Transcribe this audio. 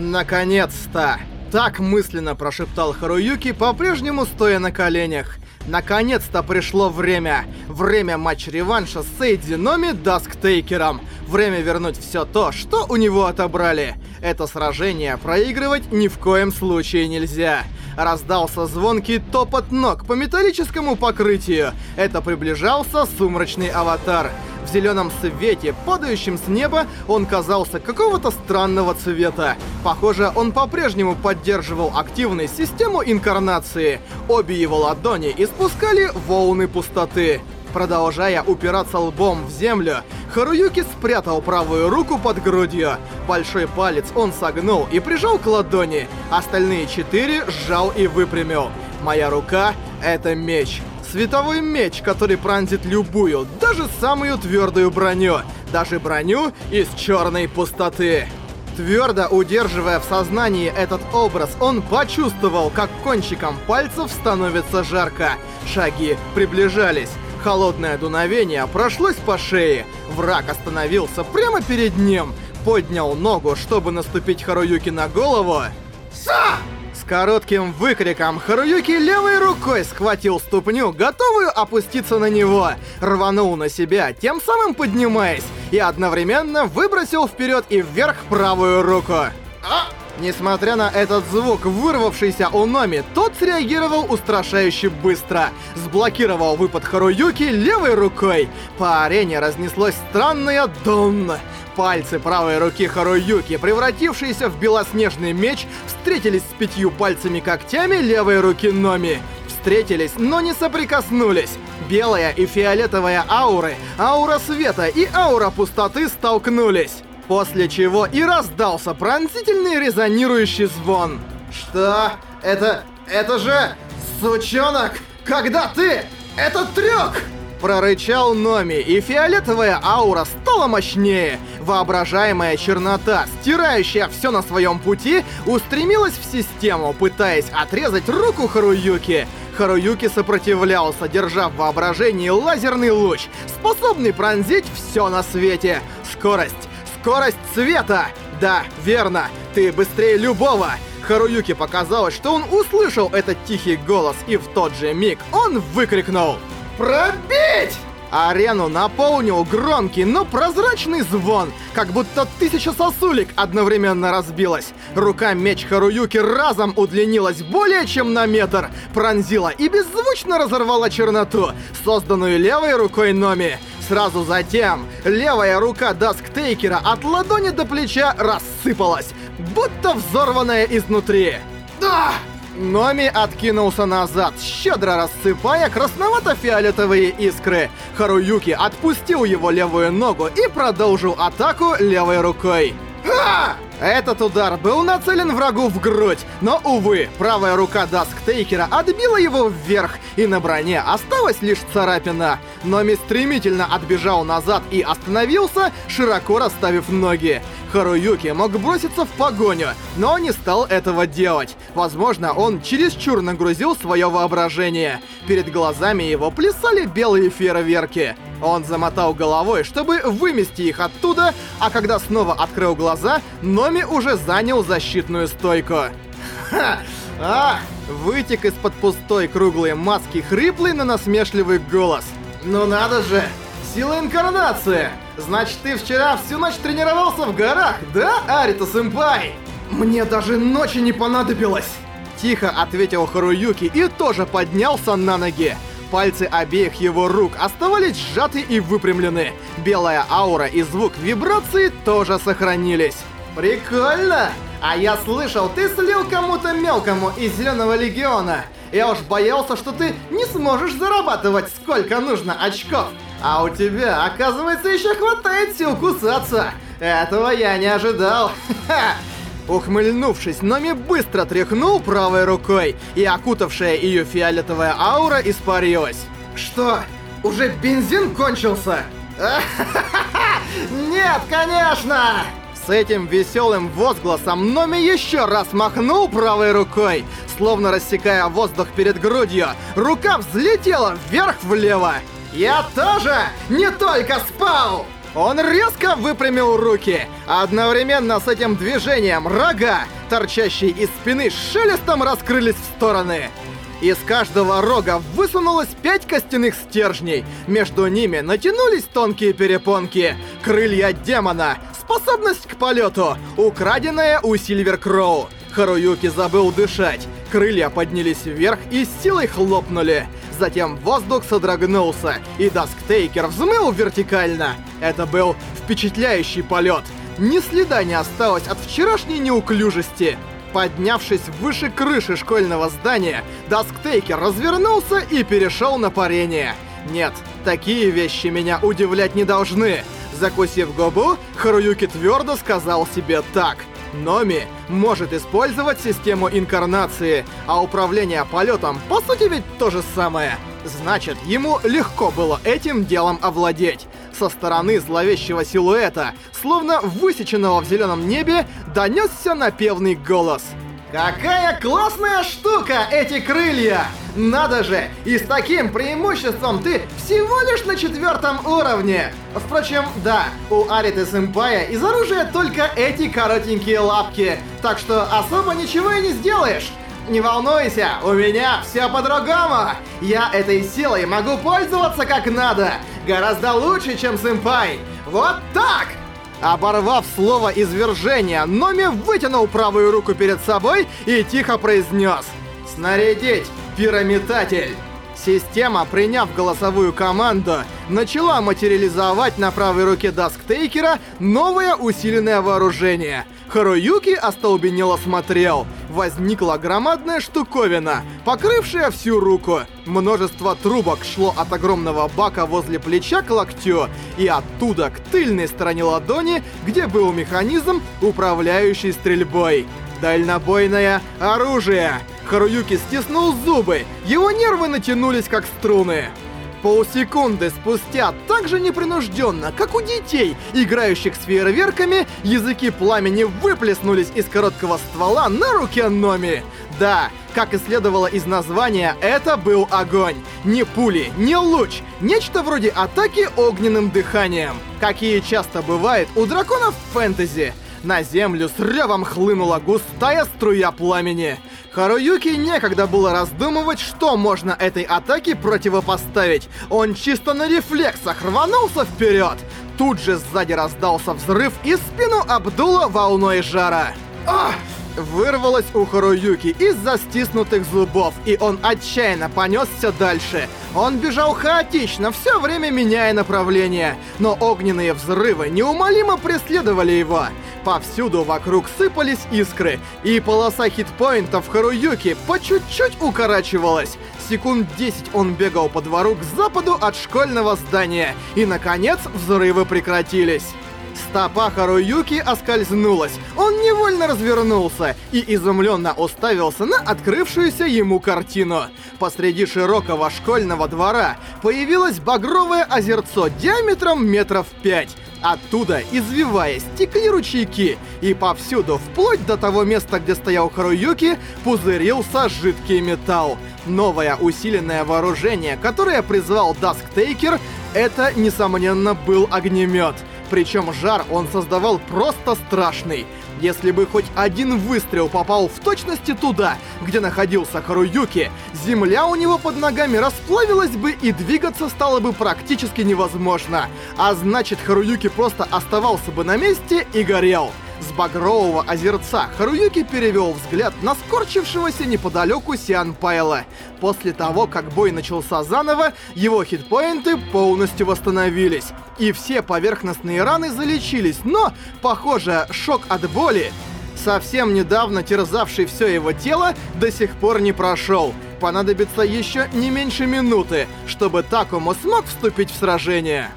«Наконец-то!» Так мысленно прошептал Харуюки, по-прежнему стоя на коленях. Наконец-то пришло время. Время матч-реванша с Эйди Номи Дасктейкером. Время вернуть все то, что у него отобрали. Это сражение проигрывать ни в коем случае нельзя. Раздался звонкий топот ног по металлическому покрытию. Это приближался сумрачный аватар. В зеленом свете, падающем с неба, он казался какого-то странного цвета. Похоже, он по-прежнему поддерживал активную систему инкарнации. Обе его ладони испускали волны пустоты. Продолжая упираться лбом в землю, Харуюки спрятал правую руку под грудью. Большой палец он согнул и прижал к ладони. Остальные четыре сжал и выпрямил. Моя рука — это меч. Световой меч, который пронзит любую, даже самую твердую броню. Даже броню из черной пустоты. Твердо удерживая в сознании этот образ, он почувствовал, как кончиком пальцев становится жарко. Шаги приближались. Холодное дуновение прошлось по шее. Враг остановился прямо перед ним. Поднял ногу, чтобы наступить Харуюки на голову. Са! коротким выкриком Харуюки левой рукой схватил ступню, готовую опуститься на него, рванул на себя, тем самым поднимаясь, и одновременно выбросил вперед и вверх правую руку. А! Несмотря на этот звук, вырвавшийся у Номи, тот среагировал устрашающе быстро. Сблокировал выпад Харуюки левой рукой. По арене разнеслось странное «Дон». Пальцы правой руки Харуюки, превратившиеся в белоснежный меч, встретились с пятью пальцами когтями левой руки Номи. Встретились, но не соприкоснулись. Белая и фиолетовая ауры, аура света и аура пустоты столкнулись. После чего и раздался пронзительный резонирующий звон. Что? Это... это же... Сучонок! Когда ты... это трюк! Прорычал Номи, и фиолетовая аура стала мощнее. Воображаемая чернота, стирающая все на своем пути, устремилась в систему, пытаясь отрезать руку Харуюки. Харуюки сопротивлялся, держа в воображении лазерный луч, способный пронзить все на свете. Скорость. Скорость света! Да, верно, ты быстрее любого! Харуюки показалось, что он услышал этот тихий голос, и в тот же миг он выкрикнул «Пробить!» А арену наполнил громкий, но прозрачный звон, как будто тысяча сосулек одновременно разбилась. Рука меч Харуюки разом удлинилась более чем на метр, пронзила и беззвучно разорвала черноту, созданную левой рукой Номи. Сразу затем левая рука Дасктейкера от ладони до плеча рассыпалась, будто взорванная изнутри. «Да!» Номи откинулся назад, щедро рассыпая красновато-фиолетовые искры. Харуюки отпустил его левую ногу и продолжил атаку левой рукой. Ха! Этот удар был нацелен врагу в грудь, но, увы, правая рука Дасктейкера отбила его вверх, и на броне осталась лишь царапина. Номи стремительно отбежал назад и остановился, широко расставив ноги. Харуюки мог броситься в погоню, но не стал этого делать. Возможно, он чересчур нагрузил свое воображение. Перед глазами его плясали белые фейерверки. Он замотал головой, чтобы вымести их оттуда, а когда снова открыл глаза, Номи уже занял защитную стойку. Ха! А! Вытек из-под пустой круглой маски хриплый, на насмешливый голос. «Ну надо же!» Сила инкарнации! Значит, ты вчера всю ночь тренировался в горах, да, Арита-сэмпай? Мне даже ночи не понадобилось! Тихо ответил Харуюки и тоже поднялся на ноги. Пальцы обеих его рук оставались сжаты и выпрямлены. Белая аура и звук вибрации тоже сохранились. Прикольно! А я слышал, ты слил кому-то мелкому из Зеленого Легиона. Я уж боялся, что ты не сможешь зарабатывать сколько нужно очков. А у тебя, оказывается, еще хватает сил кусаться. Этого я не ожидал. Ухмыльнувшись, Номи быстро тряхнул правой рукой, и окутавшая ее фиолетовая аура испарилась. Что? Уже бензин кончился? Нет, конечно! С этим веселым возгласом Номи еще раз махнул правой рукой, словно рассекая воздух перед грудью. Рука взлетела вверх-влево. Я тоже не только спал! Он резко выпрямил руки, а одновременно с этим движением рога, торчащие из спины, шелестом раскрылись в стороны. Из каждого рога высунулось пять костяных стержней. Между ними натянулись тонкие перепонки. Крылья демона, способность к полету, украденная у Сильвер Кроу. Харуюки забыл дышать. Крылья поднялись вверх и с силой хлопнули затем воздух содрогнулся, и Дасктейкер взмыл вертикально. Это был впечатляющий полет. Ни следа не осталось от вчерашней неуклюжести. Поднявшись выше крыши школьного здания, Дасктейкер развернулся и перешел на парение. Нет, такие вещи меня удивлять не должны. Закусив губу, Харуюки твердо сказал себе так — Номи может использовать систему инкарнации, а управление полетом по сути ведь то же самое. Значит, ему легко было этим делом овладеть. Со стороны зловещего силуэта, словно высеченного в зеленом небе, донесся напевный голос. «Какая классная штука эти крылья!» Надо же! И с таким преимуществом ты всего лишь на четвертом уровне! Впрочем, да, у Ариты Сэмпая из оружия только эти коротенькие лапки, так что особо ничего и не сделаешь! Не волнуйся, у меня все по-другому! Я этой силой могу пользоваться как надо! Гораздо лучше, чем сэмпай! Вот так! Оборвав слово извержения, Номи вытянул правую руку перед собой и тихо произнес «Снарядить Пирамидатель. Система, приняв голосовую команду, начала материализовать на правой руке Дасктейкера новое усиленное вооружение. Харуюки остолбенело смотрел. Возникла громадная штуковина, покрывшая всю руку. Множество трубок шло от огромного бака возле плеча к локтю и оттуда к тыльной стороне ладони, где был механизм, управляющий стрельбой. Дальнобойное оружие! Харуюки стиснул зубы, его нервы натянулись как струны. Полсекунды спустя, так же непринужденно, как у детей, играющих с фейерверками, языки пламени выплеснулись из короткого ствола на руки Номи. Да, как и следовало из названия, это был огонь. Не пули, не луч, нечто вроде атаки огненным дыханием. Какие часто бывает у драконов в фэнтези. На землю с ревом хлынула густая струя пламени. Харуюки некогда было раздумывать, что можно этой атаке противопоставить. Он чисто на рефлексах рванулся вперед. Тут же сзади раздался взрыв и спину обдуло волной жара. Ах! вырвалось у Харуюки из-за стиснутых зубов, и он отчаянно понесся дальше. Он бежал хаотично, все время меняя направление, но огненные взрывы неумолимо преследовали его. Повсюду вокруг сыпались искры, и полоса хитпоинтов Харуюки по чуть-чуть укорачивалась. Секунд 10 он бегал по двору к западу от школьного здания, и, наконец, взрывы прекратились. Стопа Харуюки оскользнулась. Он невольно развернулся и изумленно уставился на открывшуюся ему картину. Посреди широкого школьного двора появилось багровое озерцо диаметром метров пять. Оттуда, извиваясь, текли ручейки, и повсюду, вплоть до того места, где стоял Харуюки, пузырился жидкий металл. Новое усиленное вооружение, которое призвал Дасктейкер, это, несомненно, был огнемет — причем жар он создавал просто страшный. Если бы хоть один выстрел попал в точности туда, где находился Харуюки, земля у него под ногами расплавилась бы и двигаться стало бы практически невозможно. А значит, Харуюки просто оставался бы на месте и горел с багрового озерца Харуюки перевел взгляд на скорчившегося неподалеку Сиан Пайла. После того, как бой начался заново, его хитпоинты полностью восстановились. И все поверхностные раны залечились, но, похоже, шок от боли, совсем недавно терзавший все его тело, до сих пор не прошел. Понадобится еще не меньше минуты, чтобы Такому смог вступить в сражение.